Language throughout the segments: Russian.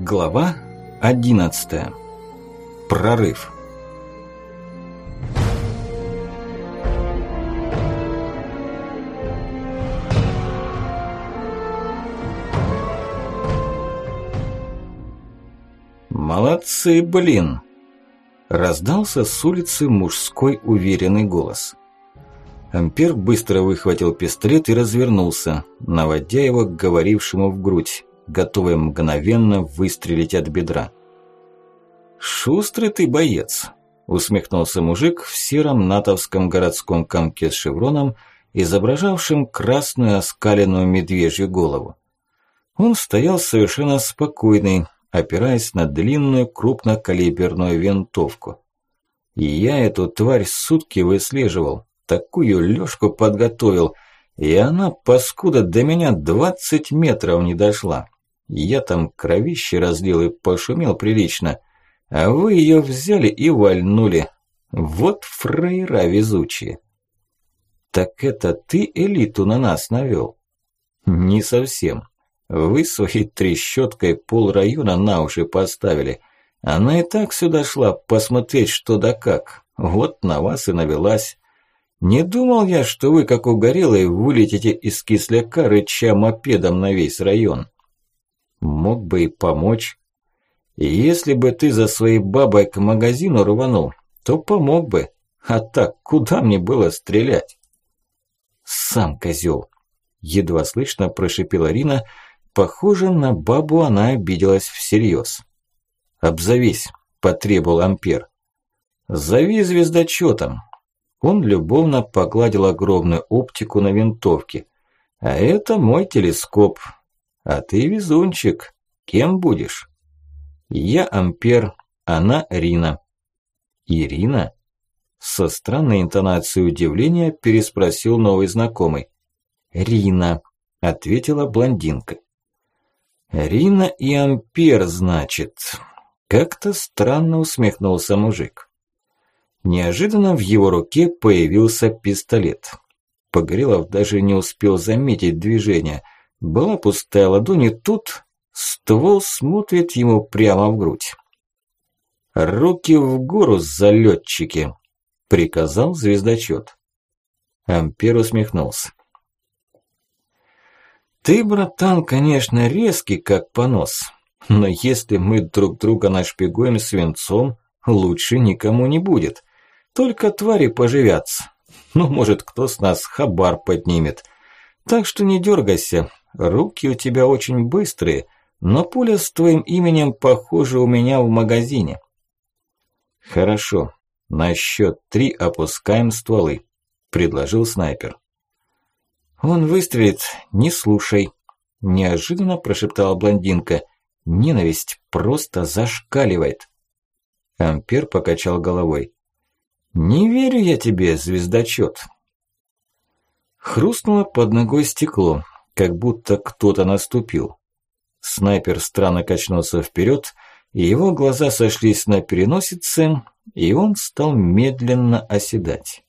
Глава 11. Прорыв. Молодцы, блин. Раздался с улицы мужской уверенный голос. Ампер быстро выхватил пистолет и развернулся, наводя его к говорившему в грудь готовый мгновенно выстрелить от бедра. «Шустрый ты боец», – усмехнулся мужик в сером натовском городском комке с шевроном, изображавшим красную оскаленную медвежью голову. Он стоял совершенно спокойный, опираясь на длинную крупнокалиберную винтовку. И я эту тварь сутки выслеживал, такую лёжку подготовил, и она, паскуда, до меня двадцать метров не дошла. Я там кровище разлил и пошумел прилично. А вы ее взяли и вальнули. Вот фрейра везучие. Так это ты элиту на нас навёл? Не совсем. Вы своей трещоткой пол района на уши поставили. Она и так сюда шла посмотреть что да как. Вот на вас и навелась. Не думал я, что вы, как угорелые, вылетите из кисляка, рыча мопедом на весь район. Мог бы и помочь. Если бы ты за своей бабой к магазину рванул, то помог бы. А так, куда мне было стрелять? Сам козёл. Едва слышно прошипела Рина. Похоже, на бабу она обиделась всерьез. «Обзовись», – потребовал Ампер. «Зови звездочётом». Он любовно погладил огромную оптику на винтовке. «А это мой телескоп, а ты везунчик. Кем будешь? Я Ампер, она Рина. Ирина? Со странной интонацией удивления переспросил новый знакомый. Рина, ответила блондинка. Рина и Ампер, значит. Как-то странно усмехнулся мужик. Неожиданно в его руке появился пистолет. Погорелов даже не успел заметить движение – была пустая ладонь, и тут ствол смотрит ему прямо в грудь. «Руки в гору, залетчики!» – приказал звездочет. Ампер усмехнулся. «Ты, братан, конечно, резкий, как понос, но если мы друг друга нашпигуем свинцом, лучше никому не будет. Только твари поживятся. Ну, может, кто с нас хабар поднимет. Так что не дергайся, Руки у тебя очень быстрые, но пуля с твоим именем, похоже, у меня в магазине. Хорошо, на счет три опускаем стволы, предложил снайпер. Он выстрелит, не слушай, неожиданно прошептала блондинка. Ненависть просто зашкаливает. Ампер покачал головой. «Не верю я тебе, звездочет. Хрустнуло под ногой стекло как будто кто-то наступил. Снайпер странно качнулся вперед, и его глаза сошлись на переносице, и он стал медленно оседать.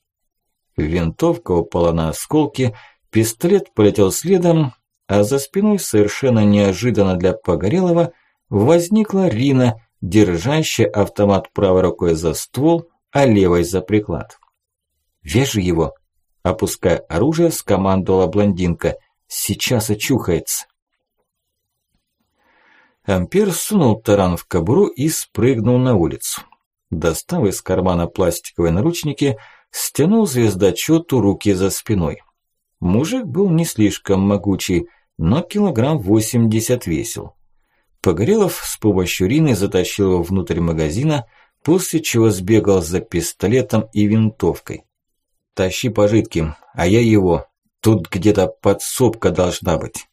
Винтовка упала на осколки, пистолет полетел следом, а за спиной совершенно неожиданно для Погорелого возникла Рина, держащая автомат правой рукой за ствол, а левой за приклад. «Вяжи его!» Опуская оружие, скомандовала блондинка – Сейчас очухается. Ампер сунул таран в кобуру и спрыгнул на улицу. Достав из кармана пластиковые наручники, стянул звездочету руки за спиной. Мужик был не слишком могучий, но килограмм восемьдесят весил. Погорелов с помощью Рины затащил его внутрь магазина, после чего сбегал за пистолетом и винтовкой. «Тащи пожитки, а я его», Тут где-то подсобка должна быть.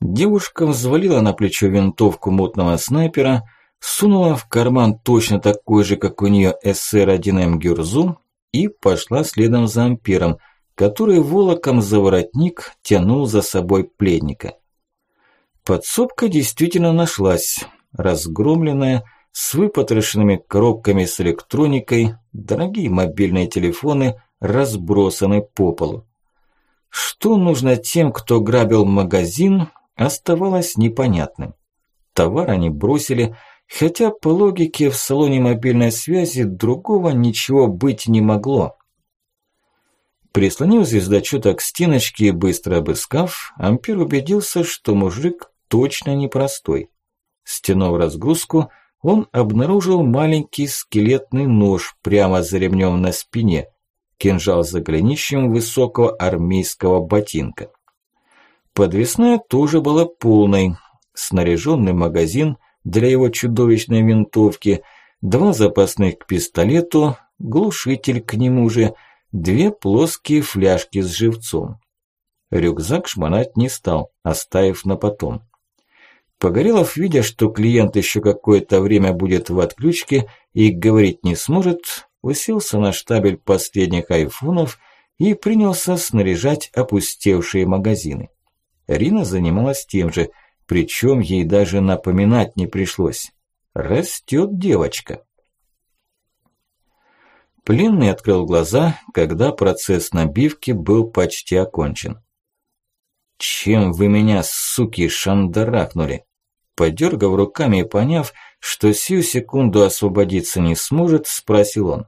Девушка взвалила на плечо винтовку мутного снайпера, сунула в карман точно такой же, как у нее СР-1М Гюрзу и пошла следом за ампером, который волоком за воротник тянул за собой пленника. Подсобка действительно нашлась, разгромленная, с выпотрошенными коробками с электроникой, дорогие мобильные телефоны разбросаны по полу. Что нужно тем, кто грабил магазин, оставалось непонятным. Товар они бросили, хотя по логике в салоне мобильной связи другого ничего быть не могло. Прислонив звездочёта к стеночке и быстро обыскав, Ампер убедился, что мужик точно непростой. Стянув разгрузку, он обнаружил маленький скелетный нож прямо за ремнем на спине, кинжал за голенищем высокого армейского ботинка. Подвесная тоже была полной, снаряженный магазин для его чудовищной винтовки, два запасных к пистолету, глушитель к нему же, две плоские фляжки с живцом. Рюкзак шмонать не стал, оставив на потом. Погорелов, видя, что клиент еще какое-то время будет в отключке и говорить не сможет, уселся на штабель последних айфонов и принялся снаряжать опустевшие магазины. Рина занималась тем же, причем ей даже напоминать не пришлось. Растет девочка. Пленный открыл глаза, когда процесс набивки был почти окончен. «Чем вы меня, суки, шандарахнули?» Подергав руками и поняв, что сию секунду освободиться не сможет, спросил он.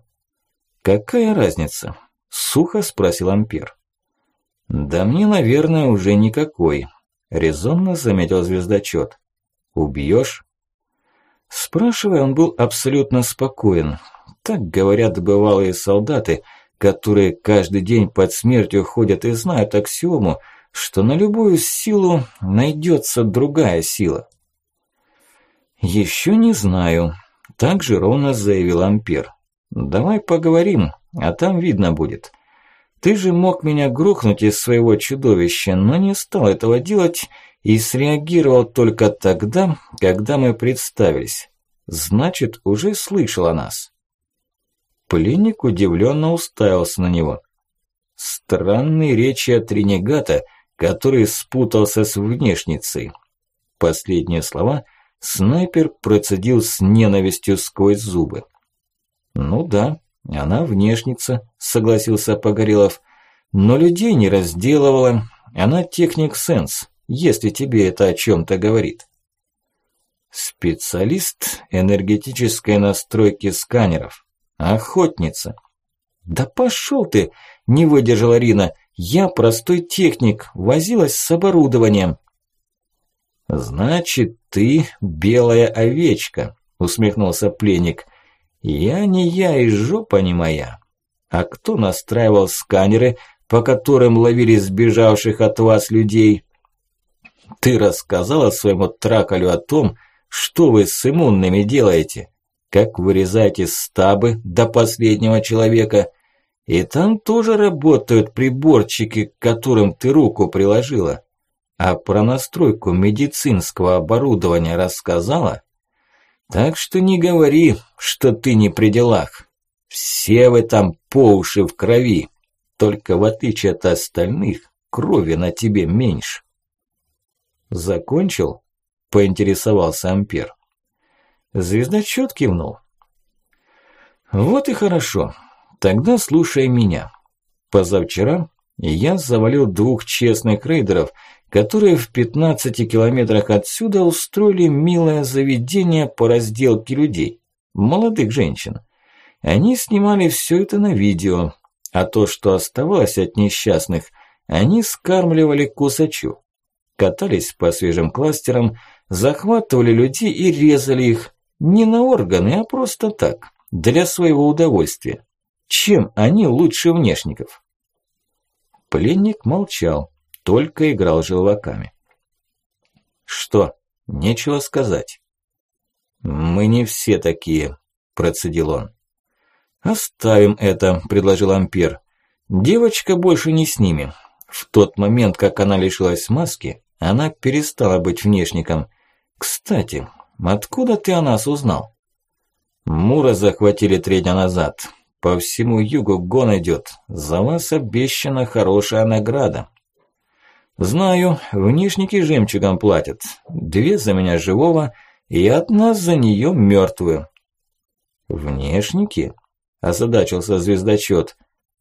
«Какая разница?» – сухо спросил Ампер. «Да мне, наверное, уже никакой», – резонно заметил звездочет. «Убьёшь?» Спрашивая, он был абсолютно спокоен. Так говорят бывалые солдаты, которые каждый день под смертью ходят и знают аксиому, что на любую силу найдется другая сила. «Еще не знаю», – так же ровно заявил Ампер. «Давай поговорим, а там видно будет. Ты же мог меня грохнуть из своего чудовища, но не стал этого делать и среагировал только тогда, когда мы представились. Значит, уже слышал о нас». Пленник удивленно уставился на него. Странные речи от ренегата, который спутался с внешницей. Последние слова – Снайпер процедил с ненавистью сквозь зубы. «Ну да, она внешница», – согласился Погорелов. «Но людей не разделывала. Она техник сенс, если тебе это о чем-то говорит». «Специалист энергетической настройки сканеров. Охотница». «Да пошел ты!» – не выдержала Рина. «Я простой техник, возилась с оборудованием». «Значит, ты белая овечка», – усмехнулся пленник. «Я не я и жопа не моя. А кто настраивал сканеры, по которым ловили сбежавших от вас людей?» «Ты рассказала своему тракалю о том, что вы с иммунными делаете, как вырезаете стабы до последнего человека, и там тоже работают приборчики, к которым ты руку приложила» а про настройку медицинского оборудования рассказала? Так что не говори, что ты не при делах. Все вы там по уши в крови, только в отличие от остальных, крови на тебе меньше. Закончил? Поинтересовался Ампер. Звездочет кивнул. Вот и хорошо. Тогда слушай меня. Позавчера я завалил двух честных рейдеров, которые в 15 километрах отсюда устроили милое заведение по разделке людей, молодых женщин. Они снимали все это на видео, а то, что оставалось от несчастных, они скармливали кусачу. Катались по свежим кластерам, захватывали людей и резали их не на органы, а просто так, для своего удовольствия. Чем они лучше внешников? Пленник молчал, только играл желваками. «Что, нечего сказать?» «Мы не все такие», – процедил он. «Оставим это», – предложил Ампер. «Девочка больше не с ними. В тот момент, как она лишилась маски, она перестала быть внешником. Кстати, откуда ты о нас узнал?» «Мура захватили три дня назад. По всему югу гон идет. За вас обещана хорошая награда». Знаю, внешники жемчугом платят. Две за меня живого и одна за нее мертвую. Внешники? Озадачился звездочет.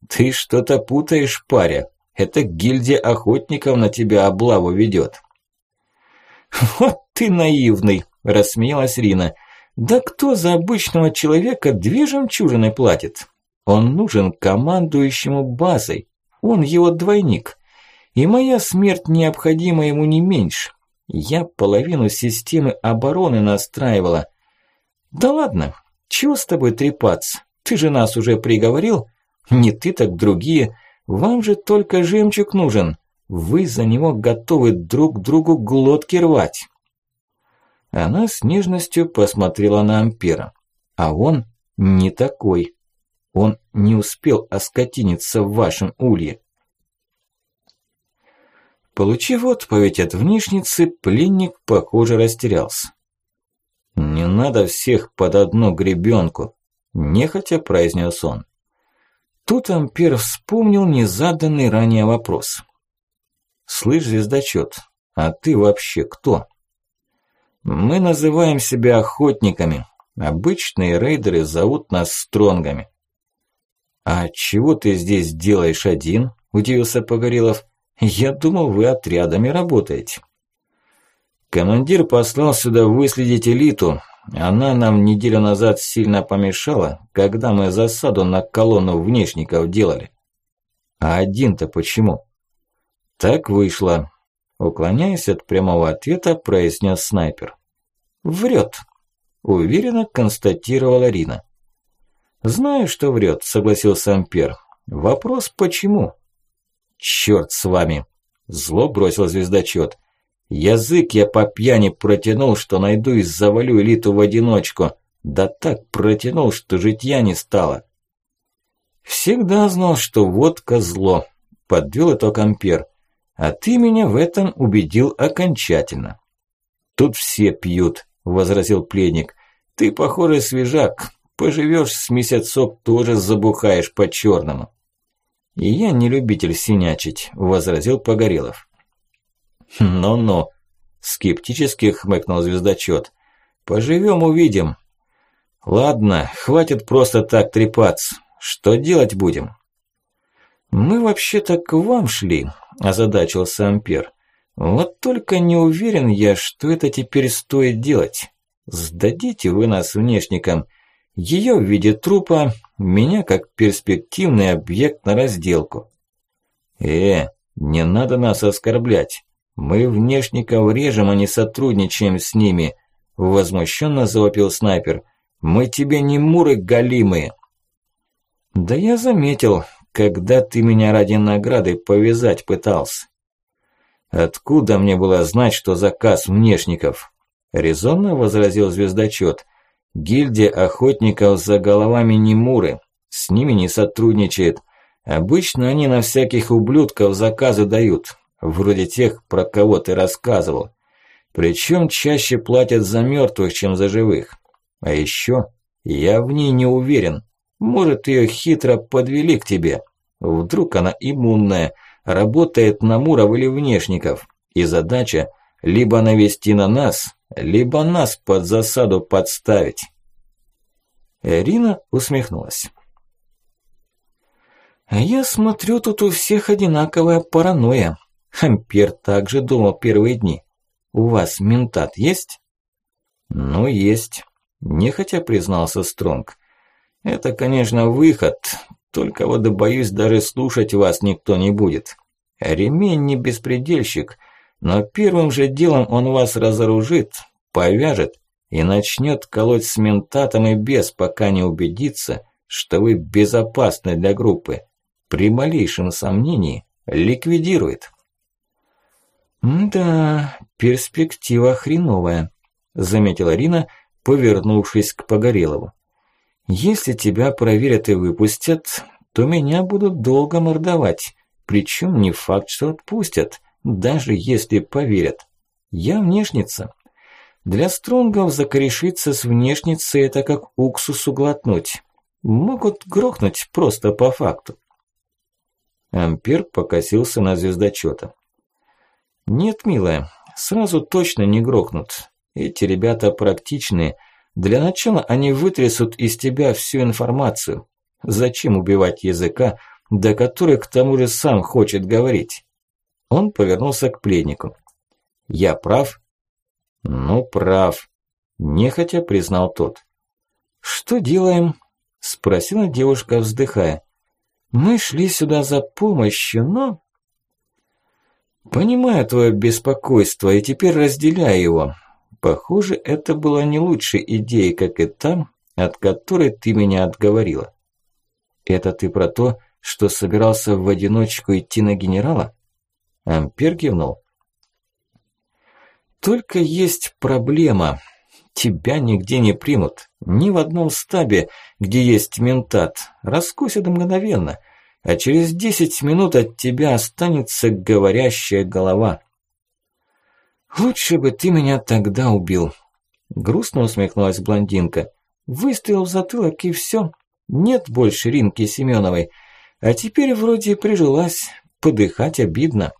Ты что-то путаешь, паря. Это гильдия охотников на тебя облаву ведет. Вот ты наивный, – рассмеялась Рина. «Да кто за обычного человека две жемчужины платит? Он нужен командующему базой. Он его двойник. И моя смерть необходима ему не меньше. Я половину системы обороны настраивала. Да ладно, чего с тобой трепаться? Ты же нас уже приговорил. Не ты, так другие. Вам же только жемчуг нужен. Вы за него готовы друг другу глотки рвать. Она с нежностью посмотрела на Ампера. А он не такой. Он не успел оскотиниться в вашем улье. Получив отповедь от внешницы, пленник, похоже, растерялся. «Не надо всех под одну гребенку», – нехотя произнес он. Тут Ампер вспомнил незаданный ранее вопрос. «Слышь, звездочет, а ты вообще кто?» «Мы называем себя охотниками. Обычные рейдеры зовут нас стронгами». «А чего ты здесь делаешь один?» – удивился Погорелов. Я думал, вы отрядами работаете. Командир послал сюда выследить элиту. Она нам неделю назад сильно помешала, когда мы засаду на колонну внешников делали. А один-то почему? Так вышло. Уклоняясь от прямого ответа, произнес снайпер. Врет. Уверенно констатировала Рина. Знаю, что врет, согласился Ампер. Вопрос почему? «Чёрт с вами!» Зло бросил звездочёт. «Язык я по пьяни протянул, что найду и завалю элиту в одиночку. Да так протянул, что житья не стало». «Всегда знал, что водка зло», – подвел итог Ампер. «А ты меня в этом убедил окончательно». «Тут все пьют», – возразил пленник. «Ты, похоже, свежак. Поживёшь с месяцок, тоже забухаешь по-чёрному». «И я не любитель синячить», – возразил Погорелов. «Ну-ну», – скептически хмыкнул звездочет. «Поживем – увидим». «Ладно, хватит просто так трепаться. Что делать будем?» «Мы вообще-то к вам шли», – озадачился Ампер. «Вот только не уверен я, что это теперь стоит делать. Сдадите вы нас внешникам. Ее в виде трупа, меня как перспективный объект на разделку. Э, не надо нас оскорблять. Мы внешников режем, а не сотрудничаем с ними. Возмущенно завопил снайпер. Мы тебе не муры галимые. Да я заметил, когда ты меня ради награды повязать пытался. Откуда мне было знать, что заказ внешников? Резонно возразил звездочет. Гильдия охотников за головами не муры, с ними не сотрудничает. Обычно они на всяких ублюдков заказы дают, вроде тех, про кого ты рассказывал. Причем чаще платят за мертвых, чем за живых. А еще я в ней не уверен. Может, ее хитро подвели к тебе. Вдруг она иммунная, работает на муров или внешников. И задача либо навести на нас, либо нас под засаду подставить. Ирина усмехнулась. «Я смотрю, тут у всех одинаковая паранойя. Ампер также думал первые дни. У вас ментат есть?» «Ну, есть», – нехотя признался Стронг. «Это, конечно, выход, только вот боюсь, даже слушать вас никто не будет. Ремень не беспредельщик, но первым же делом он вас разоружит, повяжет и начнет колоть с ментатом и без, пока не убедится, что вы безопасны для группы. При малейшем сомнении ликвидирует. «Да, перспектива хреновая», – заметила Рина, повернувшись к Погорелову. «Если тебя проверят и выпустят, то меня будут долго мордовать, причем не факт, что отпустят, даже если поверят. Я внешница. Для стронгов закорешиться с внешницей – это как уксусу глотнуть. Могут грохнуть просто по факту». Ампер покосился на звездочёта. «Нет, милая, сразу точно не грохнут. Эти ребята практичные. Для начала они вытрясут из тебя всю информацию. Зачем убивать языка, до которой к тому же сам хочет говорить?» Он повернулся к пленнику. «Я прав?» «Ну, прав», нехотя признал тот. «Что делаем?» – спросила девушка, вздыхая. «Мы шли сюда за помощью, но...» «Понимаю твое беспокойство и теперь разделяю его. Похоже, это была не лучшей идеей, как и там, от которой ты меня отговорила. Это ты про то, что собирался в одиночку идти на генерала?» Ампер кивнул. «Только есть проблема. Тебя нигде не примут. Ни в одном стабе, где есть ментат. Раскусят мгновенно. А через десять минут от тебя останется говорящая голова». «Лучше бы ты меня тогда убил», – грустно усмехнулась блондинка. «Выстрел в затылок и все. Нет больше Ринки Семеновой. А теперь вроде прижилась. Подыхать обидно».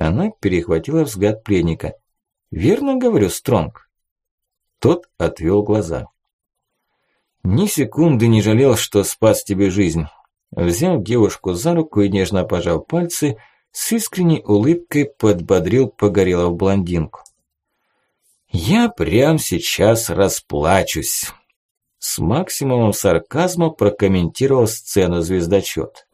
Она перехватила взгляд пленника. «Верно говорю, Стронг?» Тот отвел глаза. Ни секунды не жалел, что спас тебе жизнь. Взял девушку за руку и нежно пожал пальцы, с искренней улыбкой подбодрил погорелого блондинку. «Я прямо сейчас расплачусь!» С максимумом сарказма прокомментировал сцену звездочет.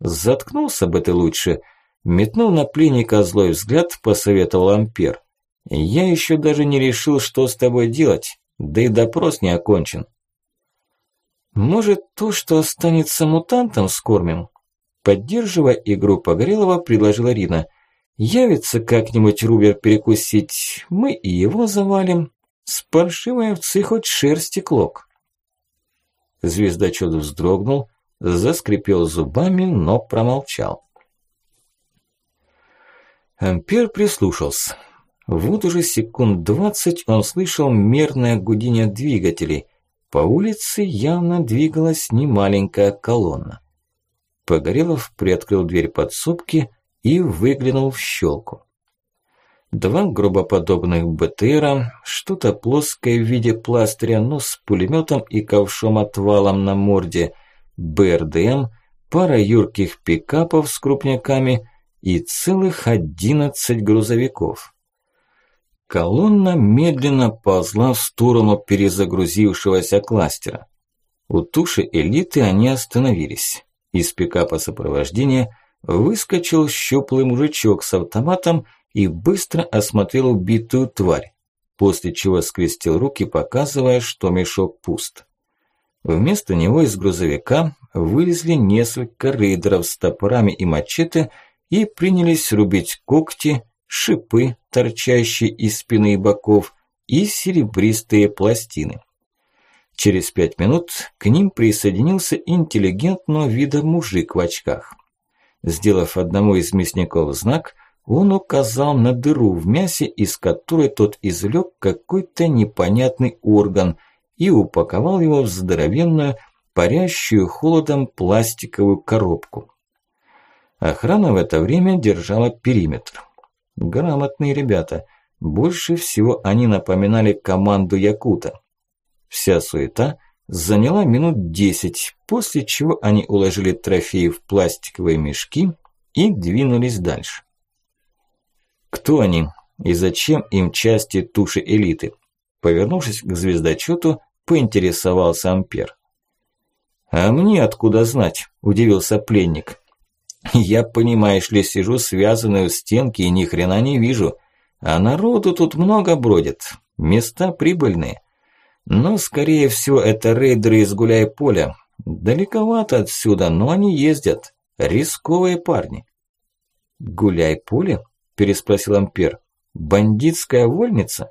«Заткнулся бы ты лучше!» Метнул на пленника злой взгляд, посоветовал Ампер. «Я еще даже не решил, что с тобой делать, да и допрос не окончен». «Может, то, что останется мутантом, скормим?» Поддерживая игру Погорелова, предложила Рина. «Явится как-нибудь Рубер перекусить, мы и его завалим. С паршивой овцы хоть шерсти клок». Звездочет вздрогнул, заскрипел зубами, но промолчал. Ампер прислушался. Вот уже секунд двадцать он слышал мерное гудение двигателей. По улице явно двигалась немаленькая колонна. Погорелов приоткрыл дверь подсобки и выглянул в щелку. Два гробоподобных БТРа, что-то плоское в виде пластыря, но с пулеметом и ковшом-отвалом на морде, БРДМ, пара юрких пикапов с крупняками и целых одиннадцать грузовиков. Колонна медленно ползла в сторону перезагрузившегося кластера. У туши элиты они остановились. Из пикапа сопровождения выскочил щуплый мужичок с автоматом и быстро осмотрел убитую тварь, после чего скрестил руки, показывая, что мешок пуст. Вместо него из грузовика вылезли несколько рейдеров с топорами и мачете и принялись рубить когти, шипы, торчащие из спины и боков, и серебристые пластины. Через пять минут к ним присоединился интеллигентного вида мужик в очках. Сделав одному из мясников знак, он указал на дыру в мясе, из которой тот извлек какой-то непонятный орган и упаковал его в здоровенную, парящую холодом пластиковую коробку. Охрана в это время держала периметр. Грамотные ребята. Больше всего они напоминали команду Якута. Вся суета заняла минут десять, после чего они уложили трофеи в пластиковые мешки и двинулись дальше. Кто они и зачем им части туши элиты? Повернувшись к звездочету, поинтересовался Ампер. «А мне откуда знать?» – удивился пленник. Я, понимаешь ли, сижу связанный у стенки и ни хрена не вижу. А народу тут много бродит. Места прибыльные. Но, скорее всего, это рейдеры из гуляй-поля. Далековато отсюда, но они ездят. Рисковые парни. «Гуляй-поле?» – переспросил Ампер. «Бандитская вольница?»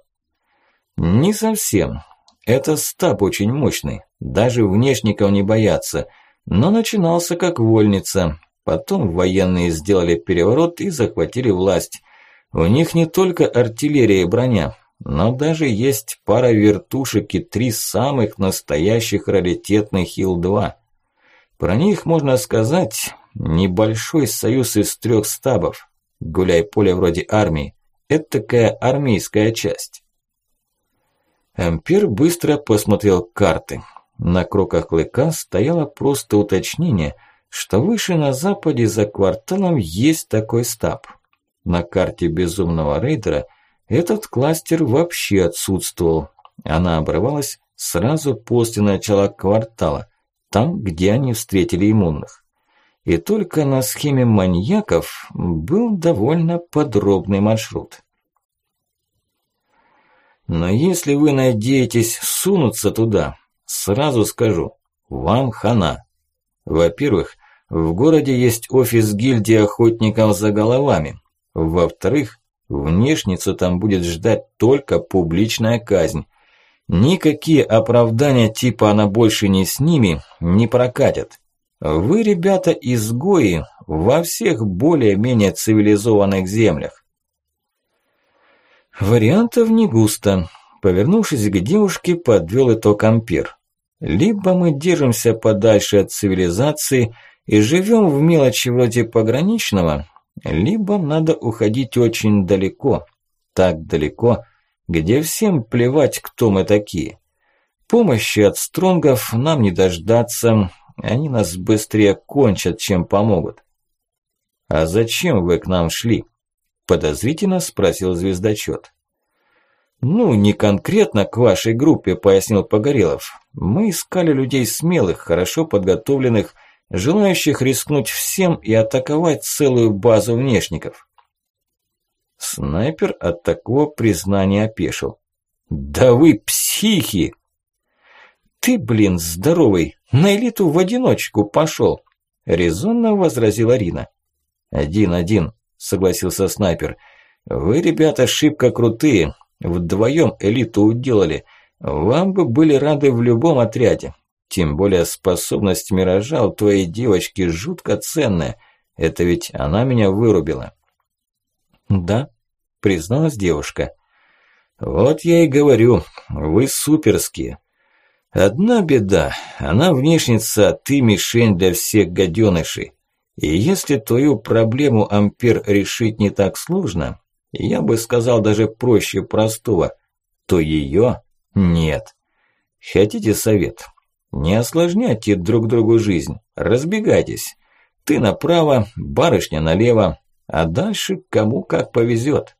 «Не совсем. Это стаб очень мощный. Даже внешников не боятся. Но начинался как вольница. Потом военные сделали переворот и захватили власть. У них не только артиллерия и броня, но даже есть пара вертушек и три самых настоящих раритетных Ил-2. Про них можно сказать небольшой союз из трех стабов. Гуляй-поле вроде армии. Это такая армейская часть. Ампер быстро посмотрел карты. На кроках клыка стояло просто уточнение – что выше на западе за кварталом есть такой стаб. На карте безумного рейдера этот кластер вообще отсутствовал, Она обрывалась сразу после начала квартала, там, где они встретили иммунных. И только на схеме маньяков был довольно подробный маршрут. Но если вы надеетесь сунуться туда, сразу скажу, вам хана. Во-первых, в городе есть офис гильдии охотников за головами. Во-вторых, внешницу там будет ждать только публичная казнь. Никакие оправдания типа «она больше не с ними» не прокатят. Вы, ребята, изгои во всех более-менее цивилизованных землях. Вариантов не густо. Повернувшись к девушке, подвел итог Ампер. Либо мы держимся подальше от цивилизации и живем в мелочи вроде пограничного, либо надо уходить очень далеко, так далеко, где всем плевать, кто мы такие. Помощи от стронгов нам не дождаться, они нас быстрее кончат, чем помогут. «А зачем вы к нам шли?» – подозрительно спросил звездочет. «Ну, не конкретно к вашей группе», – пояснил Погорелов. «Мы искали людей смелых, хорошо подготовленных, желающих рискнуть всем и атаковать целую базу внешников». Снайпер от такого признания опешил. «Да вы психи!» «Ты, блин, здоровый, на элиту в одиночку пошел!» – резонно возразила Рина. «Один-один», – согласился снайпер. «Вы, ребята, шибко крутые, Вдвоем элиту уделали. Вам бы были рады в любом отряде. Тем более способность Миража у твоей девочки жутко ценная. Это ведь она меня вырубила. Да, призналась девушка. Вот я и говорю, вы суперские. Одна беда, она внешница, а ты мишень для всех гаденышей. И если твою проблему Ампер решить не так сложно, я бы сказал даже проще простого, то ее нет. Хотите совет? Не осложняйте друг другу жизнь, разбегайтесь. Ты направо, барышня налево, а дальше кому как повезет.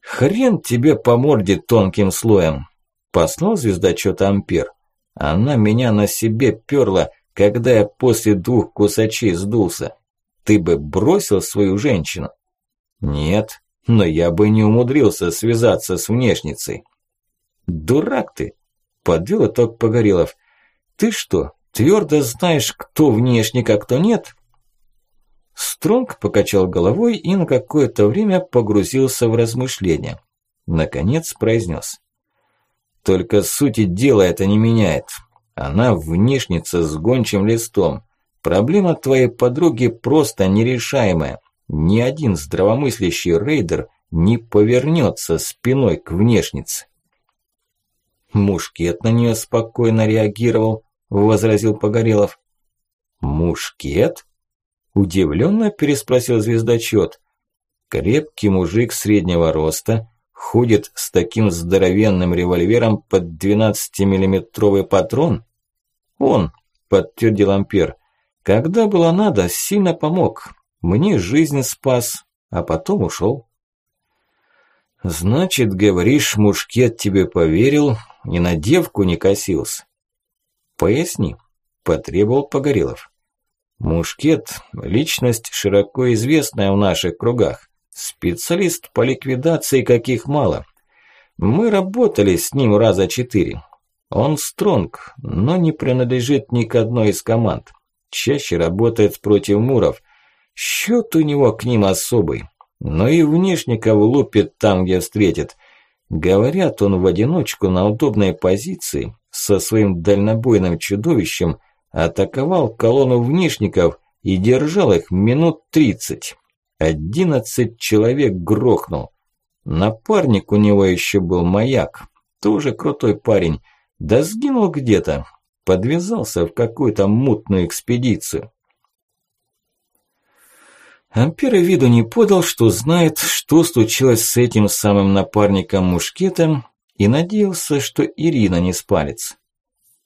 Хрен тебе по морде тонким слоем. Послал звездочёт Ампер. Она меня на себе перла, когда я после двух кусачей сдулся. Ты бы бросил свою женщину? Нет, но я бы не умудрился связаться с внешницей. Дурак ты, подвел итог Погорелов. Ты что, твердо знаешь, кто внешник, а кто нет? Стронг покачал головой и на какое-то время погрузился в размышления. Наконец произнес. Только сути дела это не меняет. Она внешница с гончим листом. Проблема твоей подруги просто нерешаемая ни один здравомыслящий рейдер не повернется спиной к внешнице. Мушкет на нее спокойно реагировал, возразил Погорелов. Мушкет? Удивленно переспросил звездочет. Крепкий мужик среднего роста ходит с таким здоровенным револьвером под 12-миллиметровый патрон? Он, подтвердил Ампер. Когда было надо, сильно помог. Мне жизнь спас, а потом ушел. Значит, говоришь, мушкет тебе поверил и на девку не косился. Поясни, потребовал Погорелов. Мушкет – личность широко известная в наших кругах. Специалист по ликвидации каких мало. Мы работали с ним раза четыре. Он стронг, но не принадлежит ни к одной из команд. Чаще работает против муров – Счет у него к ним особый, но и внешников лупит там, где встретит. Говорят, он в одиночку на удобной позиции со своим дальнобойным чудовищем атаковал колонну внешников и держал их минут тридцать. Одиннадцать человек грохнул. Напарник у него еще был маяк, тоже крутой парень, да сгинул где-то, подвязался в какую-то мутную экспедицию. Ампер виду не подал, что знает, что случилось с этим самым напарником Мушкетом, и надеялся, что Ирина не спалится.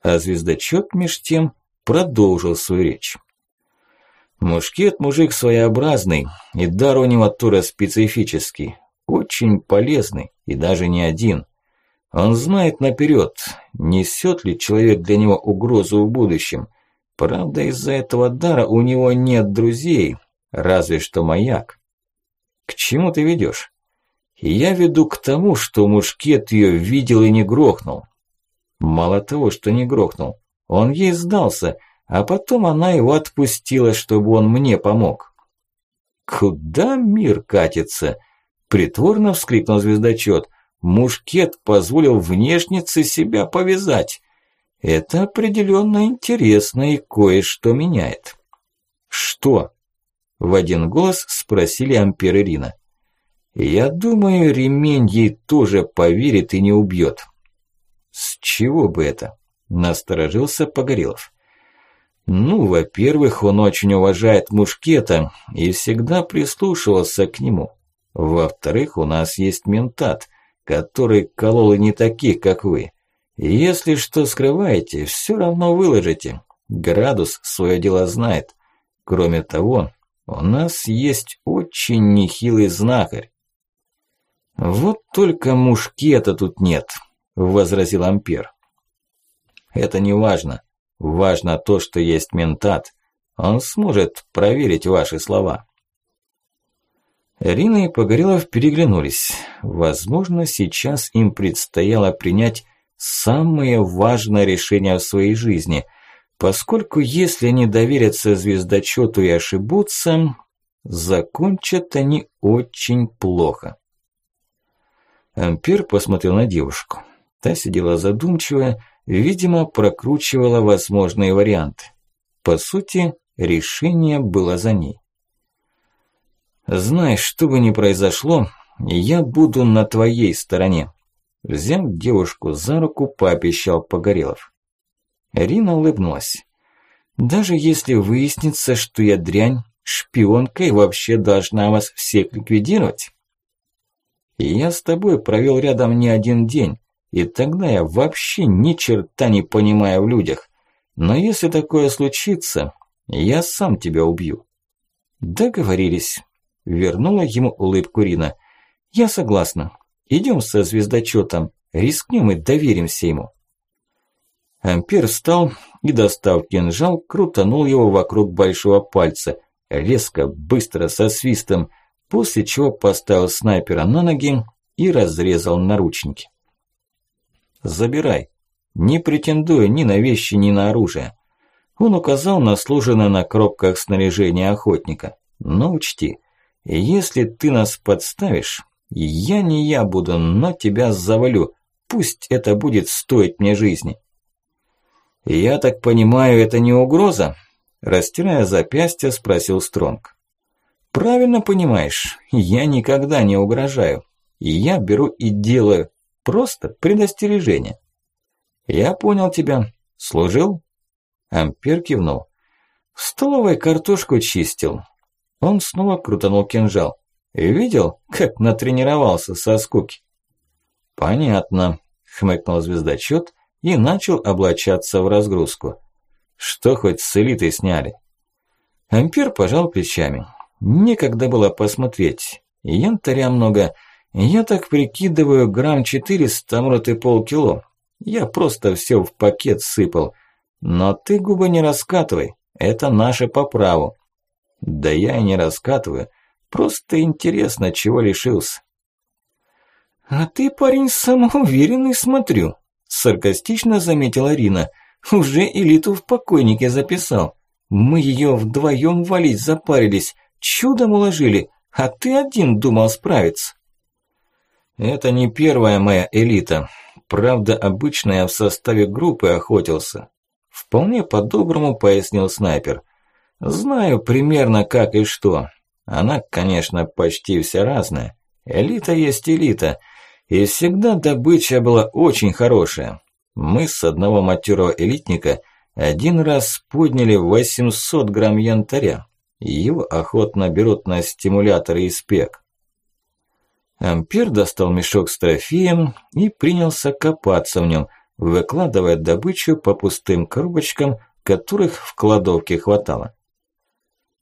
А звездочет меж тем продолжил свою речь. Мушкет мужик своеобразный, и дар у него тура специфический, очень полезный, и даже не один. Он знает наперед, несет ли человек для него угрозу в будущем. Правда, из-за этого дара у него нет друзей, разве что маяк. К чему ты ведешь? Я веду к тому, что мушкет ее видел и не грохнул. Мало того, что не грохнул, он ей сдался, а потом она его отпустила, чтобы он мне помог. «Куда мир катится?» – притворно вскрикнул звездочет. «Мушкет позволил внешнице себя повязать. Это определенно интересно и кое-что меняет». «Что?» – в один голос спросили Ампер и Рина. «Я думаю, ремень ей тоже поверит и не убьет». «С чего бы это?» – насторожился Погорелов. Ну, во-первых, он очень уважает Мушкета и всегда прислушивался к нему. Во-вторых, у нас есть ментат, который колол и не таких, как вы. если что скрываете, все равно выложите. Градус свое дело знает. Кроме того, у нас есть очень нехилый знахарь. Вот только Мушкета тут нет, возразил Ампер. Это не важно. Важно то, что есть ментат. Он сможет проверить ваши слова. Рина и Погорелов переглянулись. Возможно, сейчас им предстояло принять самое важное решение в своей жизни, поскольку если они доверятся звездочету и ошибутся, закончат они очень плохо. Ампер посмотрел на девушку. Та сидела задумчивая, видимо, прокручивала возможные варианты. По сути, решение было за ней. «Знаешь, что бы ни произошло, я буду на твоей стороне», Взяв девушку за руку, пообещал Погорелов. Рина улыбнулась. «Даже если выяснится, что я дрянь, шпионка и вообще должна вас всех ликвидировать?» «Я с тобой провел рядом не один день, и тогда я вообще ни черта не понимаю в людях. Но если такое случится, я сам тебя убью. Договорились. Вернула ему улыбку Рина. Я согласна. Идем со звездочетом, рискнем и доверимся ему. Ампер встал и, достав кинжал, крутанул его вокруг большого пальца, резко, быстро, со свистом, после чего поставил снайпера на ноги и разрезал наручники. Забирай. Не претендую ни на вещи, ни на оружие. Он указал на сложенное на коробках снаряжение охотника. Но учти, если ты нас подставишь, я не я буду, но тебя завалю. Пусть это будет стоить мне жизни. Я так понимаю, это не угроза? Растирая запястье, спросил Стронг. Правильно понимаешь, я никогда не угрожаю. Я беру и делаю, Просто предостережение. Я понял тебя. Служил? Ампер кивнул. В столовой картошку чистил. Он снова крутанул кинжал. Видел, как натренировался со скуки? Понятно, хмыкнул звездочет и начал облачаться в разгрузку. Что хоть с элитой сняли? Ампер пожал плечами. Некогда было посмотреть. Янтаря много, я так прикидываю, грамм 400, может и полкило. Я просто все в пакет сыпал. Но ты губы не раскатывай, это наше по праву. Да я и не раскатываю, просто интересно, чего лишился. А ты, парень, самоуверенный, смотрю, саркастично заметила Рина. Уже элиту в покойнике записал. Мы ее вдвоем валить запарились, чудом уложили, а ты один думал справиться. Это не первая моя элита. Правда, обычно я в составе группы охотился. Вполне по-доброму пояснил снайпер. Знаю примерно как и что. Она, конечно, почти вся разная. Элита есть элита. И всегда добыча была очень хорошая. Мы с одного матерого элитника один раз подняли 800 грамм янтаря. Его охотно берут на стимуляторы и спек. Ампер достал мешок с трофеем и принялся копаться в нем, выкладывая добычу по пустым коробочкам, которых в кладовке хватало.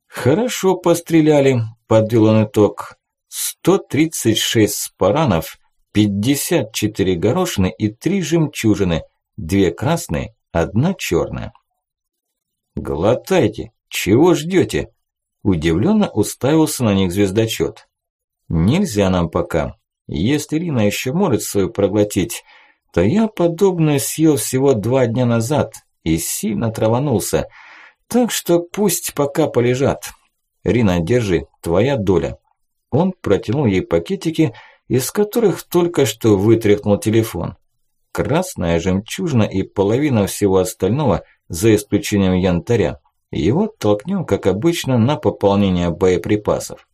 «Хорошо постреляли», – подвел он итог. «136 спаранов 54 горошины и три жемчужины, две красные, одна черная. «Глотайте! Чего ждете?» Удивленно уставился на них звездочет. «Нельзя нам пока. Если Рина еще может свою проглотить, то я подобное съел всего два дня назад и сильно траванулся, так что пусть пока полежат. Рина, держи, твоя доля». Он протянул ей пакетики, из которых только что вытряхнул телефон. Красная жемчужина и половина всего остального, за исключением янтаря. Его толкнем, как обычно, на пополнение боеприпасов.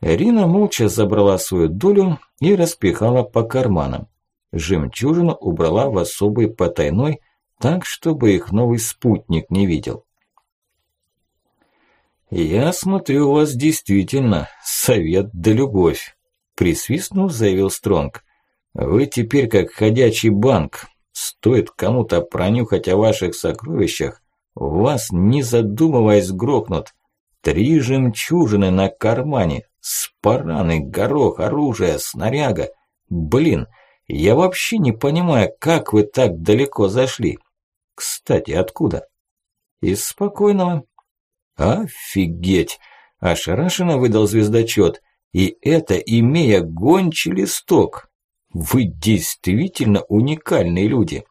Рина молча забрала свою долю и распихала по карманам. Жемчужину убрала в особый потайной, так, чтобы их новый спутник не видел. «Я смотрю, у вас действительно совет да любовь», – присвистнув, заявил Стронг. «Вы теперь как ходячий банк. Стоит кому-то пронюхать о ваших сокровищах, вас, не задумываясь, грохнут. Три жемчужины на кармане, спараны, горох, оружие, снаряга. Блин, я вообще не понимаю, как вы так далеко зашли. Кстати, откуда? Из спокойного. Офигеть! Ошарашенно выдал звездочет. И это имея гончий листок. Вы действительно уникальные люди.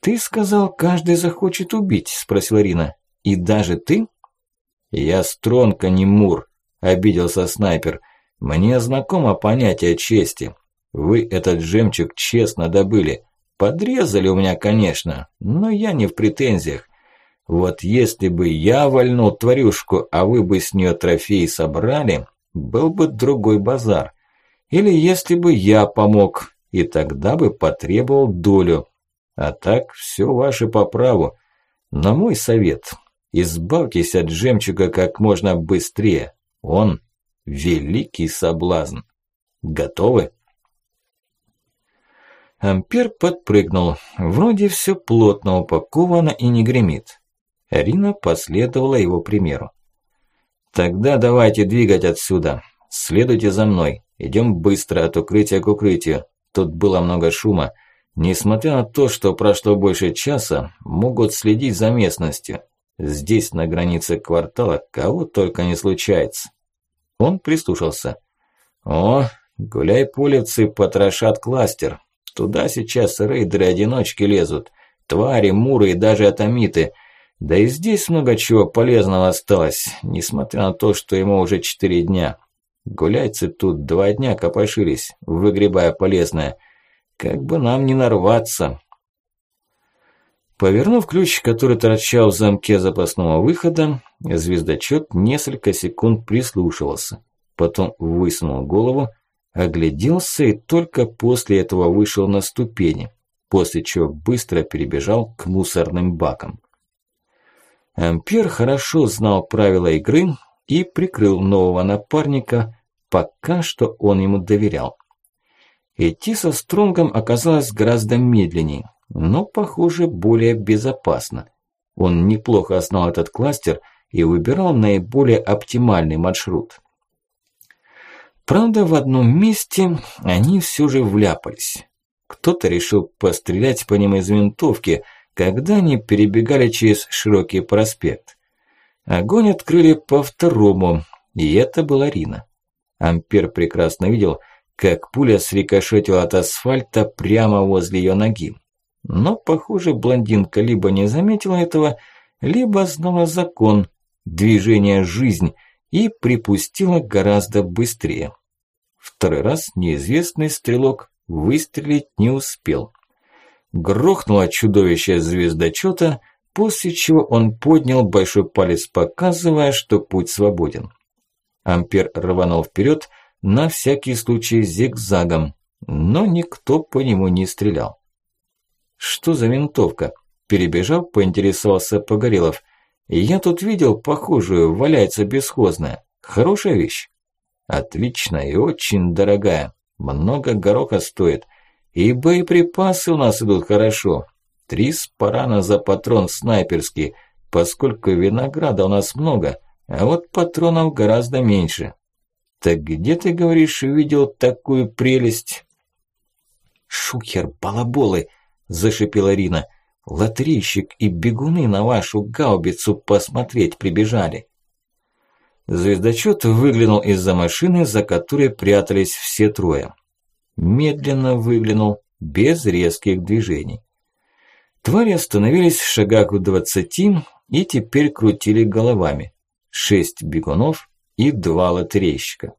«Ты сказал, каждый захочет убить?» – спросила Рина. «И даже ты?» «Я Стронка, не Мур», – обиделся снайпер. «Мне знакомо понятие чести. Вы этот жемчуг честно добыли. Подрезали у меня, конечно, но я не в претензиях. Вот если бы я вольнул тварюшку, а вы бы с нее трофей собрали, был бы другой базар. Или если бы я помог, и тогда бы потребовал долю. А так, все ваше по праву. Но мой совет – избавьтесь от жемчуга как можно быстрее. Он – великий соблазн. Готовы? Ампер подпрыгнул. Вроде все плотно упаковано и не гремит. Арина последовала его примеру. «Тогда давайте двигать отсюда. Следуйте за мной. Идем быстро от укрытия к укрытию. Тут было много шума. Несмотря на то, что прошло больше часа, могут следить за местностью. Здесь, на границе квартала, кого только не случается. Он прислушался. О, гуляй-полевцы потрошат кластер. Туда сейчас рейдеры-одиночки лезут. Твари, муры и даже атомиты. Да и здесь много чего полезного осталось, несмотря на то, что ему уже четыре дня. Гуляйцы тут два дня копошились, выгребая полезное. Как бы нам не нарваться. Повернув ключ, который торчал в замке запасного выхода, звездочет несколько секунд прислушивался. Потом высунул голову, огляделся и только после этого вышел на ступени, после чего быстро перебежал к мусорным бакам. Ампер хорошо знал правила игры и прикрыл нового напарника, пока что он ему доверял. Идти со Стронгом оказалось гораздо медленнее, но, похоже, более безопасно. Он неплохо знал этот кластер и выбирал наиболее оптимальный маршрут. Правда, в одном месте они все же вляпались. Кто-то решил пострелять по ним из винтовки, когда они перебегали через широкий проспект. Огонь открыли по второму, и это была Рина. Ампер прекрасно видел, как пуля срикошетила от асфальта прямо возле ее ноги. Но, похоже, блондинка либо не заметила этого, либо знала закон, движение «жизнь» и припустила гораздо быстрее. Второй раз неизвестный стрелок выстрелить не успел. Грохнуло чудовище звездочета, после чего он поднял большой палец, показывая, что путь свободен. Ампер рванул вперед, на всякий случай зигзагом, но никто по нему не стрелял. «Что за винтовка?» Перебежав, поинтересовался Погорелов. «Я тут видел похожую, валяется бесхозная. Хорошая вещь?» «Отлично и очень дорогая. Много гороха стоит. И боеприпасы у нас идут хорошо. Три спарана за патрон снайперский, поскольку винограда у нас много, а вот патронов гораздо меньше. Так где ты, говоришь, увидел такую прелесть? Шухер, балаболы, зашипела Рина. Лотерейщик и бегуны на вашу гаубицу посмотреть прибежали. Звездочет выглянул из-за машины, за которой прятались все трое. Медленно выглянул, без резких движений. Твари остановились в шагах в двадцати и теперь крутили головами. Шесть бегунов и два лотерейщика.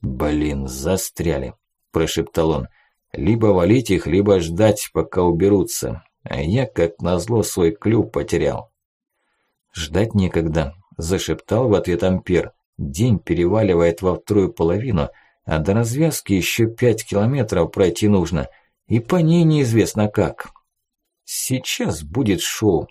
«Блин, застряли», – прошептал он. «Либо валить их, либо ждать, пока уберутся. А я, как назло, свой клюв потерял». «Ждать некогда», – зашептал в ответ Ампер. «День переваливает во вторую половину, а до развязки еще пять километров пройти нужно, и по ней неизвестно как. Сейчас будет шоу».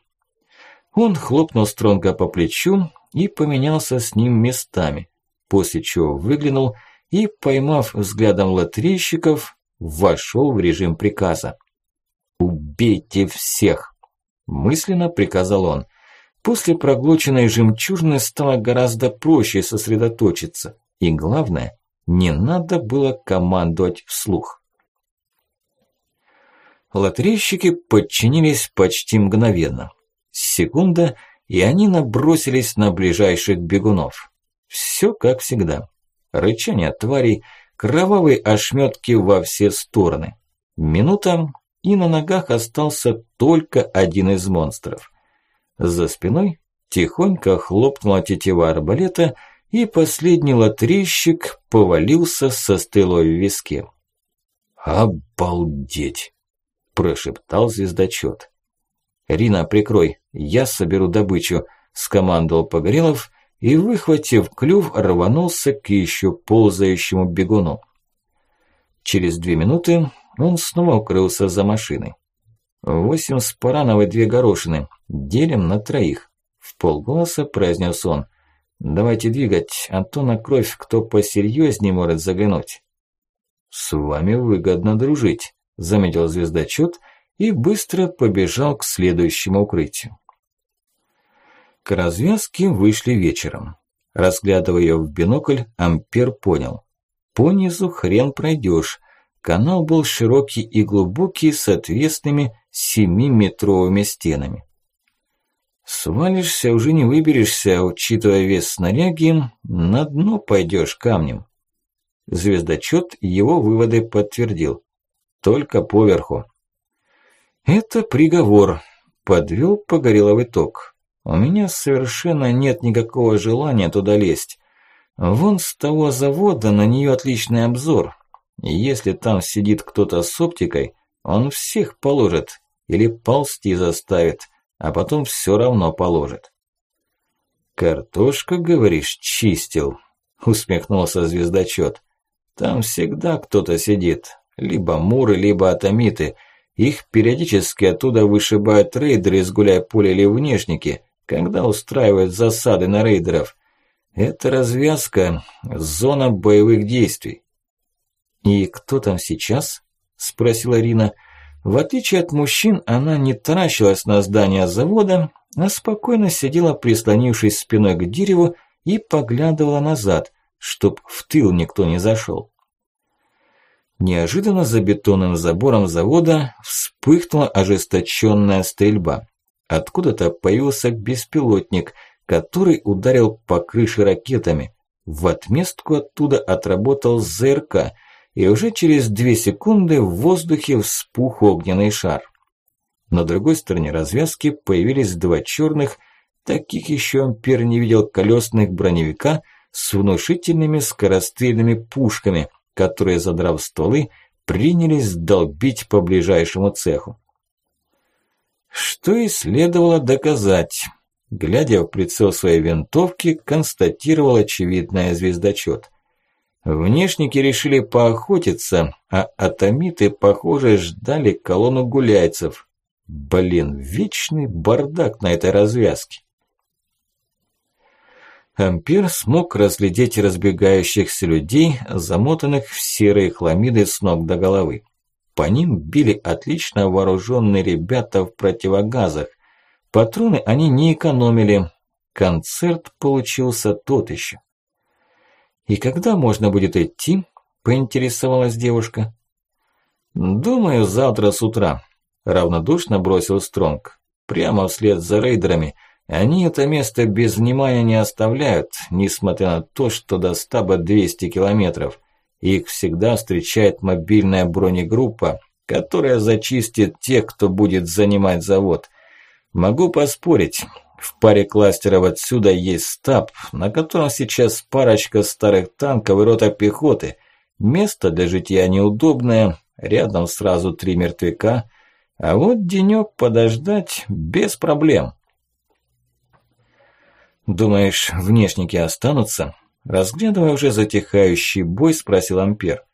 Он хлопнул Стронга по плечу и поменялся с ним местами, после чего выглянул и, поймав взглядом лотерейщиков, вошел в режим приказа. «Убейте всех!» – мысленно приказал он. После проглоченной жемчужины стало гораздо проще сосредоточиться. И главное, не надо было командовать вслух. Лотерейщики подчинились почти мгновенно. Секунда, и они набросились на ближайших бегунов. Все как всегда. Рычание тварей, кровавые ошметки во все стороны. Минута, и на ногах остался только один из монстров. За спиной тихонько хлопнула тетива арбалета, и последний лотрейщик повалился со стрелой в виске. «Обалдеть!» – прошептал звездочет. «Рина, прикрой, я соберу добычу», – скомандовал Погорелов и, выхватив клюв, рванулся к еще ползающему бегуну. Через две минуты он снова укрылся за машиной. «Восемь спаранов и две горошины. Делим на троих», – в полголоса произнес он. «Давайте двигать, а то на кровь кто посерьезнее может заглянуть». «С вами выгодно дружить», – заметил звездочет – и быстро побежал к следующему укрытию. К развязке вышли вечером. Разглядывая ее в бинокль, Ампер понял. По низу хрен пройдешь. Канал был широкий и глубокий с отвесными семиметровыми стенами. Свалишься, уже не выберешься, учитывая вес снаряги, на дно пойдешь камнем. Звездочет его выводы подтвердил. Только поверху. Это приговор, подвел Погорелов итог. У меня совершенно нет никакого желания туда лезть. Вон с того завода на нее отличный обзор. Если там сидит кто-то с оптикой, он всех положит или ползти заставит, а потом все равно положит. «Картошка, говоришь, чистил?» – усмехнулся звездочет. «Там всегда кто-то сидит, либо муры, либо атомиты – их периодически оттуда вышибают рейдеры из гуляй-поля или внешники, когда устраивают засады на рейдеров. Это развязка, зона боевых действий. «И кто там сейчас?» – спросила Рина. В отличие от мужчин, она не таращилась на здание завода, а спокойно сидела, прислонившись спиной к дереву и поглядывала назад, чтоб в тыл никто не зашел. Неожиданно за бетонным забором завода вспыхнула ожесточенная стрельба. Откуда-то появился беспилотник, который ударил по крыше ракетами. В отместку оттуда отработал ЗРК, и уже через две секунды в воздухе вспух огненный шар. На другой стороне развязки появились два черных, таких еще Ампер не видел колесных броневика с внушительными скорострельными пушками – которые, задрав стволы, принялись долбить по ближайшему цеху. Что и следовало доказать. Глядя в прицел своей винтовки, констатировал очевидное звездочет. Внешники решили поохотиться, а атомиты, похоже, ждали колонну гуляйцев. Блин, вечный бардак на этой развязке. Ампер смог разглядеть разбегающихся людей, замотанных в серые хламиды с ног до головы. По ним били отлично вооруженные ребята в противогазах. Патроны они не экономили. Концерт получился тот еще. «И когда можно будет идти?» – поинтересовалась девушка. «Думаю, завтра с утра», – равнодушно бросил Стронг. «Прямо вслед за рейдерами. Они это место без внимания не оставляют, несмотря на то, что до стаба 200 километров. Их всегда встречает мобильная бронегруппа, которая зачистит тех, кто будет занимать завод. Могу поспорить, в паре кластеров отсюда есть стаб, на котором сейчас парочка старых танков и рота пехоты. Место для житья неудобное, рядом сразу три мертвяка, а вот денёк подождать без проблем. «Думаешь, внешники останутся?» Разглядывая уже затихающий бой, спросил Ампер.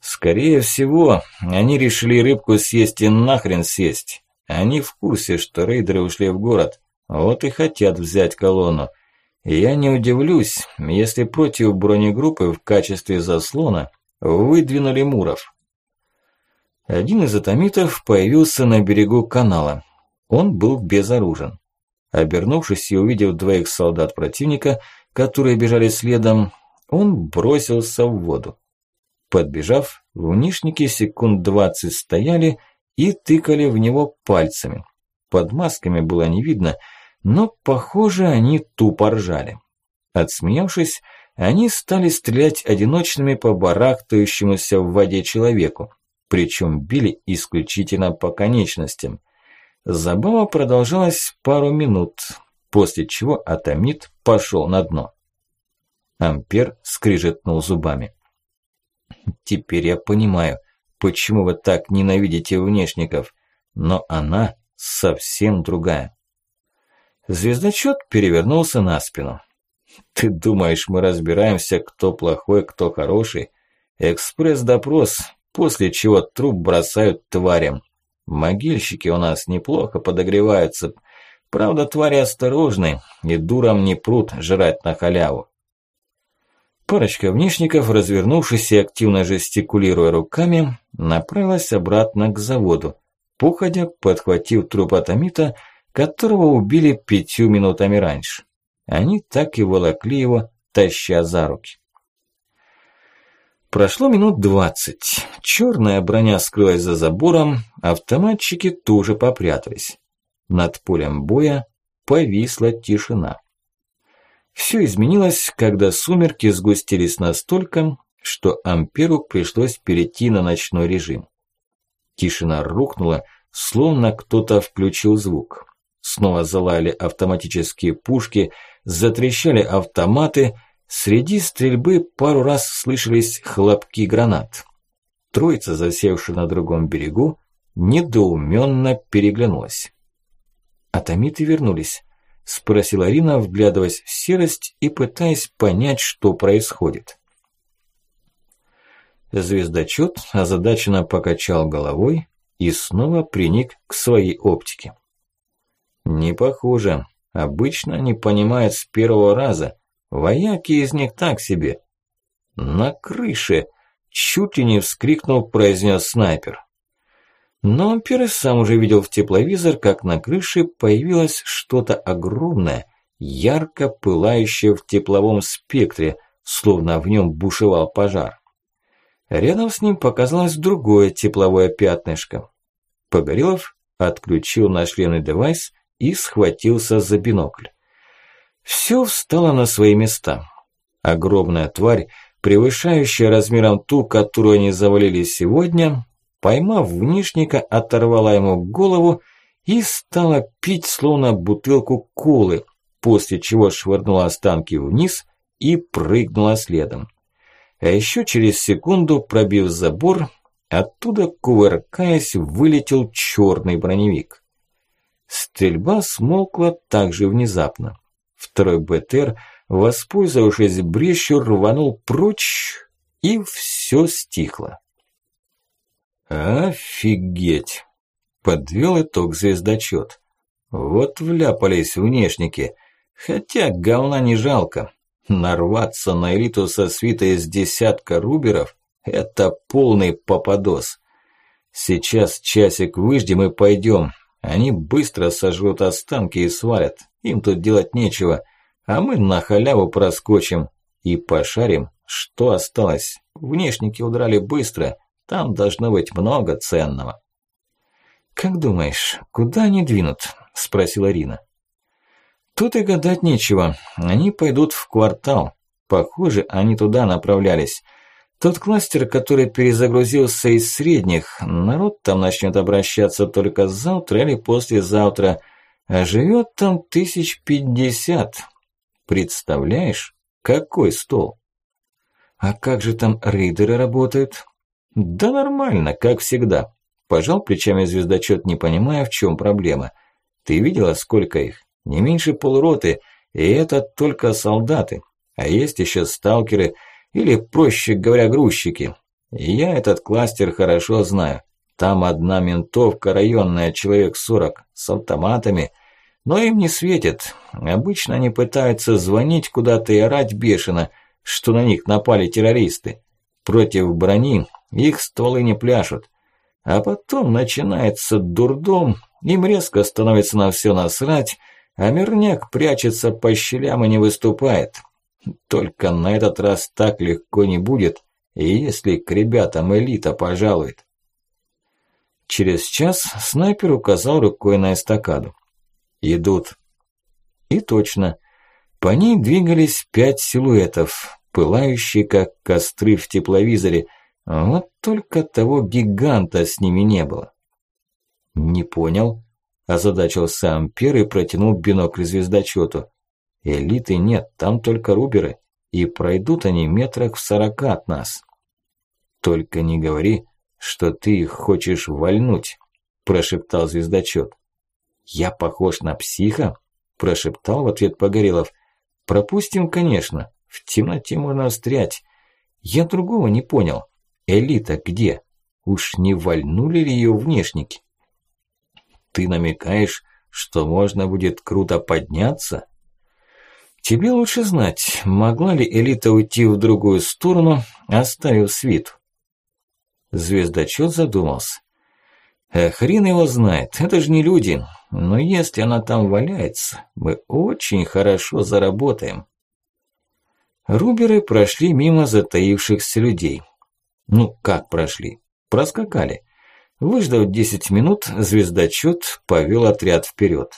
«Скорее всего, они решили рыбку съесть и нахрен съесть. Они в курсе, что рейдеры ушли в город, вот и хотят взять колонну. Я не удивлюсь, если против бронегруппы в качестве заслона выдвинули муров». Один из атомитов появился на берегу канала. Он был безоружен. Обернувшись и увидев двоих солдат противника, которые бежали следом, он бросился в воду. Подбежав, внешники секунд двадцать стояли и тыкали в него пальцами. Под масками было не видно, но, похоже, они тупо ржали. Отсмеявшись, они стали стрелять одиночными по барахтающемуся в воде человеку, причем били исключительно по конечностям. Забава продолжалась пару минут, после чего Атомит пошел на дно. Ампер скрижетнул зубами. «Теперь я понимаю, почему вы так ненавидите внешников, но она совсем другая». Звездочет перевернулся на спину. «Ты думаешь, мы разбираемся, кто плохой, кто хороший? Экспресс-допрос, после чего труп бросают тварям. Могильщики у нас неплохо подогреваются. Правда, твари осторожны и дуром не прут жрать на халяву. Парочка внешников, развернувшись и активно жестикулируя руками, направилась обратно к заводу, походя подхватив труп атомита, которого убили пятью минутами раньше. Они так и волокли его, таща за руки. Прошло минут двадцать. Черная броня скрылась за забором, автоматчики тоже попрятались. Над полем боя повисла тишина. Все изменилось, когда сумерки сгустились настолько, что Амперу пришлось перейти на ночной режим. Тишина рухнула, словно кто-то включил звук. Снова залаяли автоматические пушки, затрещали автоматы – Среди стрельбы пару раз слышались хлопки гранат. Троица, засевшая на другом берегу, недоуменно переглянулась. Атомиты вернулись. Спросила Арина, вглядываясь в серость и пытаясь понять, что происходит. Звездочет озадаченно покачал головой и снова приник к своей оптике. Не похоже. Обычно они понимают с первого раза, Вояки из них так себе. На крыше, чуть ли не вскрикнул, произнес снайпер. Но и сам уже видел в тепловизор, как на крыше появилось что-то огромное, ярко пылающее в тепловом спектре, словно в нем бушевал пожар. Рядом с ним показалось другое тепловое пятнышко. Погорелов отключил нашленный девайс и схватился за бинокль. Все встало на свои места. Огромная тварь, превышающая размером ту, которую они завалили сегодня, поймав внешника, оторвала ему голову и стала пить словно бутылку колы, после чего швырнула останки вниз и прыгнула следом. А еще через секунду, пробив забор, оттуда, кувыркаясь, вылетел черный броневик. Стрельба смолкла так же внезапно. Второй БТР, воспользовавшись брещью, рванул прочь, и все стихло. «Офигеть!» – подвел итог звездочет. «Вот вляпались внешники, хотя говна не жалко. Нарваться на элиту со свитой из десятка руберов – это полный попадос. Сейчас часик выждем и пойдем. Они быстро сожрут останки и свалят. Им тут делать нечего, а мы на халяву проскочим. И пошарим, что осталось. Внешники удрали быстро, там должно быть много ценного. «Как думаешь, куда они двинут?» – спросила Рина. «Тут и гадать нечего. Они пойдут в квартал. Похоже, они туда направлялись. Тот кластер, который перезагрузился из средних, народ там начнет обращаться только завтра или послезавтра, а живет там тысяч пятьдесят. Представляешь, какой стол? А как же там рейдеры работают? Да нормально, как всегда. Пожал плечами звездочет, не понимая, в чем проблема. Ты видела, сколько их? Не меньше полуроты, и это только солдаты. А есть еще сталкеры – или, проще говоря, грузчики. Я этот кластер хорошо знаю. Там одна ментовка районная, человек 40, с автоматами. Но им не светит. Обычно они пытаются звонить куда-то и орать бешено, что на них напали террористы. Против брони их стволы не пляшут. А потом начинается дурдом, им резко становится на все насрать, а мирняк прячется по щелям и не выступает. Только на этот раз так легко не будет, если к ребятам элита пожалует. Через час снайпер указал рукой на эстакаду. «Идут». И точно. По ней двигались пять силуэтов, пылающие как костры в тепловизоре, вот только того гиганта с ними не было. «Не понял», – озадачился Ампер и протянул бинокль звездочету. Элиты нет, там только руберы, и пройдут они метрах в сорока от нас. Только не говори, что ты их хочешь вальнуть, прошептал звездочет. Я похож на психа? Прошептал в ответ Погорелов. Пропустим, конечно, в темноте можно встрять. Я другого не понял. Элита где? Уж не вальнули ли ее внешники? Ты намекаешь, что можно будет круто подняться? Тебе лучше знать, могла ли элита уйти в другую сторону, оставив свиту. Звездочет задумался. А хрен его знает, это же не люди. Но если она там валяется, мы очень хорошо заработаем. Руберы прошли мимо затаившихся людей. Ну, как прошли? Проскакали. Выждав 10 минут, звездочет повел отряд вперед.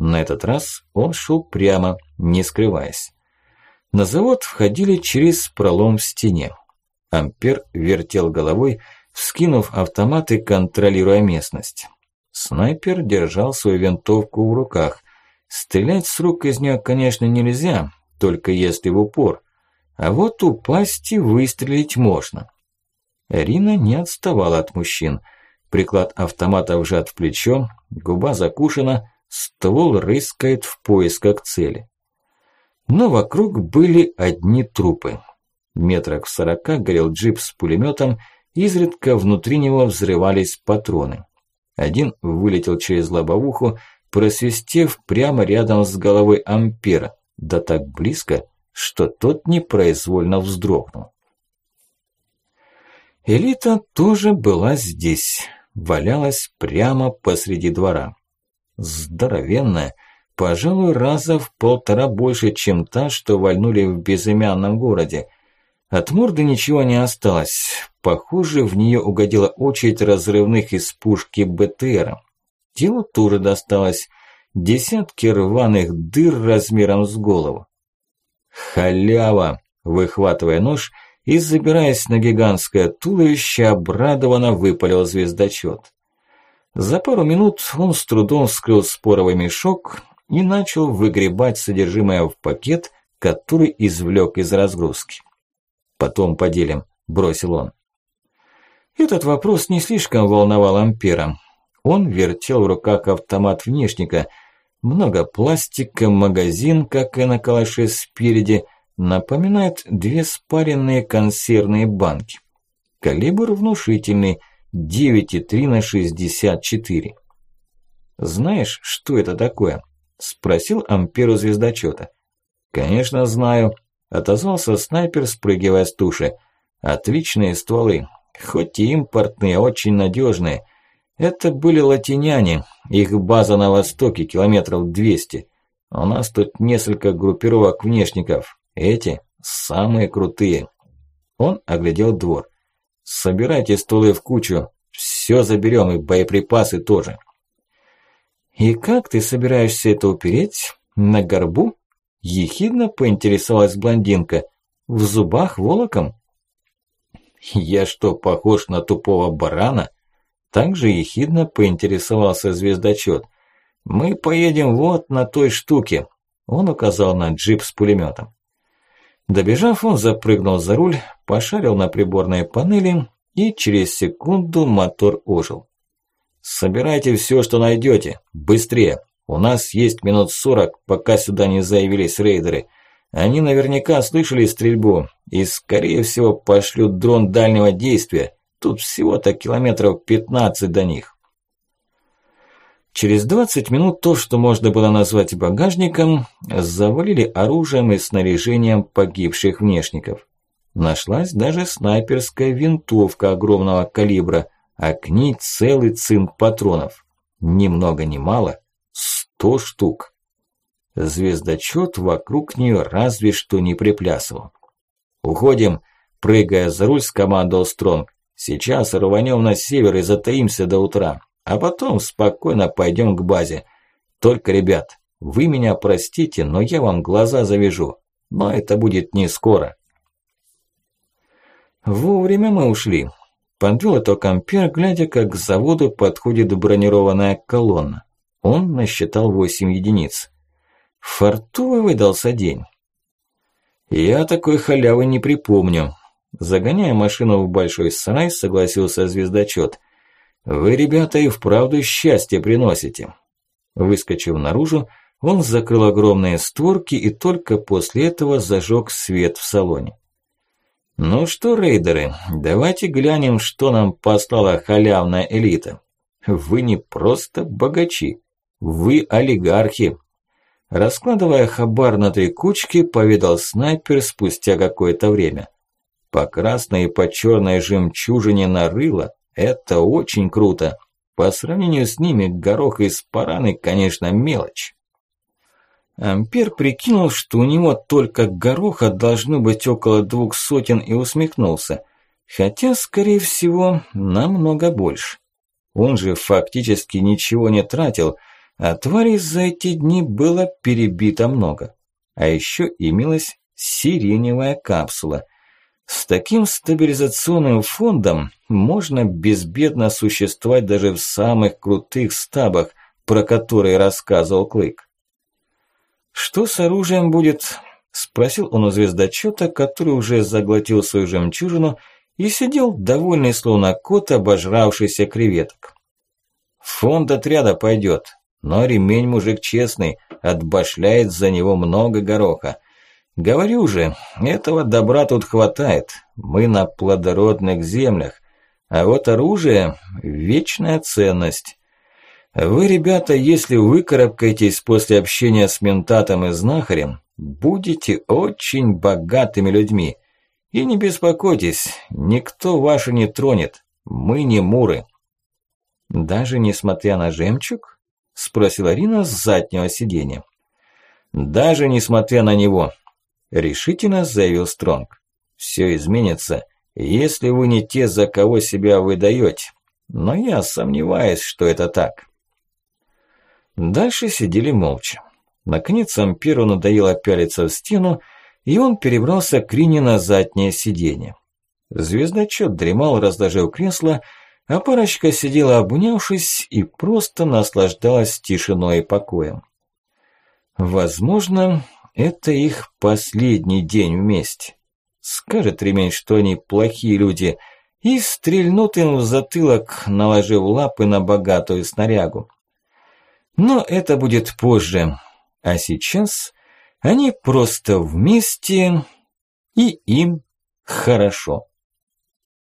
На этот раз он шел прямо, не скрываясь. На завод входили через пролом в стене. Ампер вертел головой, вскинув автомат и контролируя местность. Снайпер держал свою винтовку в руках. Стрелять с рук из нее, конечно, нельзя, только если в упор. А вот упасть и выстрелить можно. Рина не отставала от мужчин. Приклад автомата вжат в плечо, губа закушена, ствол рыскает в поисках цели. Но вокруг были одни трупы. Метрах в сорока горел джип с пулеметом, изредка внутри него взрывались патроны. Один вылетел через лобовуху, просвистев прямо рядом с головой Ампера, да так близко, что тот непроизвольно вздрогнул. Элита тоже была здесь, валялась прямо посреди двора. Здоровенная, пожалуй, раза в полтора больше, чем та, что вальнули в безымянном городе. От морды ничего не осталось. Похоже, в нее угодила очередь разрывных из пушки БТРа. Телу тоже досталось. Десятки рваных дыр размером с голову. «Халява!» – выхватывая нож и забираясь на гигантское туловище, обрадованно выпалил звездочет. За пару минут он с трудом вскрыл споровый мешок и начал выгребать содержимое в пакет, который извлек из разгрузки. «Потом поделим», – бросил он. Этот вопрос не слишком волновал Ампера. Он вертел в руках автомат внешника. Много пластика, магазин, как и на калаше спереди, напоминает две спаренные консервные банки. Калибр внушительный, 9,3 на 64. «Знаешь, что это такое?» – спросил Амперу звездочета. «Конечно знаю», – отозвался снайпер, спрыгивая с туши. «Отличные стволы, хоть и импортные, очень надежные. Это были латиняне, их база на востоке, километров 200. У нас тут несколько группировок внешников. Эти самые крутые. Он оглядел двор. Собирайте столы в кучу, все заберем и боеприпасы тоже. И как ты собираешься это упереть? На горбу? Ехидно поинтересовалась блондинка. В зубах волоком? Я что, похож на тупого барана? Также ехидно поинтересовался звездочет. Мы поедем вот на той штуке. Он указал на джип с пулеметом. Добежав, он запрыгнул за руль, пошарил на приборной панели, и через секунду мотор ожил. «Собирайте все, что найдете, быстрее. У нас есть минут сорок, пока сюда не заявились рейдеры. Они наверняка слышали стрельбу и, скорее всего, пошлют дрон дальнего действия. Тут всего-то километров 15 до них. Через 20 минут то, что можно было назвать багажником, завалили оружием и снаряжением погибших внешников. Нашлась даже снайперская винтовка огромного калибра, а к ней целый цинк патронов. Ни много ни мало, 100 штук. Звездочет вокруг нее разве что не приплясывал. «Уходим!» – прыгая за руль, скомандовал Стронг. «Сейчас рванем на север и затаимся до утра, а потом спокойно пойдем к базе. Только, ребят, вы меня простите, но я вам глаза завяжу. Но это будет не скоро». Вовремя мы ушли. Подвел итог Ампер, глядя, как к заводу подходит бронированная колонна. Он насчитал 8 единиц. Фартовый выдался день. Я такой халявы не припомню. Загоняя машину в большой сарай, согласился звездочет. Вы, ребята, и вправду счастье приносите. Выскочив наружу, он закрыл огромные створки и только после этого зажег свет в салоне. Ну что, рейдеры, давайте глянем, что нам послала халявная элита. Вы не просто богачи, вы олигархи. Раскладывая хабар на три кучки, поведал снайпер спустя какое-то время. По красной и по черной жемчужине нарыло – это очень круто. По сравнению с ними горох из параны, конечно, мелочь. Ампер прикинул, что у него только гороха должно быть около двух сотен и усмехнулся. Хотя, скорее всего, намного больше. Он же фактически ничего не тратил – а тварей за эти дни было перебито много. А еще имелась сиреневая капсула. С таким стабилизационным фондом можно безбедно существовать даже в самых крутых стабах, про которые рассказывал Клык. «Что с оружием будет?» – спросил он у звездочета, который уже заглотил свою жемчужину и сидел довольный, словно кот, обожравшийся креветок. «Фонд отряда пойдет, но ремень мужик честный, отбашляет за него много гороха. Говорю же, этого добра тут хватает. Мы на плодородных землях. А вот оружие – вечная ценность. Вы, ребята, если выкарабкаетесь после общения с ментатом и знахарем, будете очень богатыми людьми. И не беспокойтесь, никто ваши не тронет. Мы не муры. Даже несмотря на жемчуг? Спросила Рина с заднего сиденья. Даже несмотря на него, решительно заявил Стронг. Все изменится, если вы не те, за кого себя выдаете. Но я сомневаюсь, что это так. Дальше сидели молча. Наконец Амперу надоело пялиться в стену, и он перебрался к Рине на заднее сиденье. Звездочет дремал, разложив кресло, а парочка сидела обнявшись и просто наслаждалась тишиной и покоем. Возможно, это их последний день вместе. Скажет ремень, что они плохие люди, и стрельнут им в затылок, наложив лапы на богатую снарягу. Но это будет позже, а сейчас они просто вместе, и им хорошо.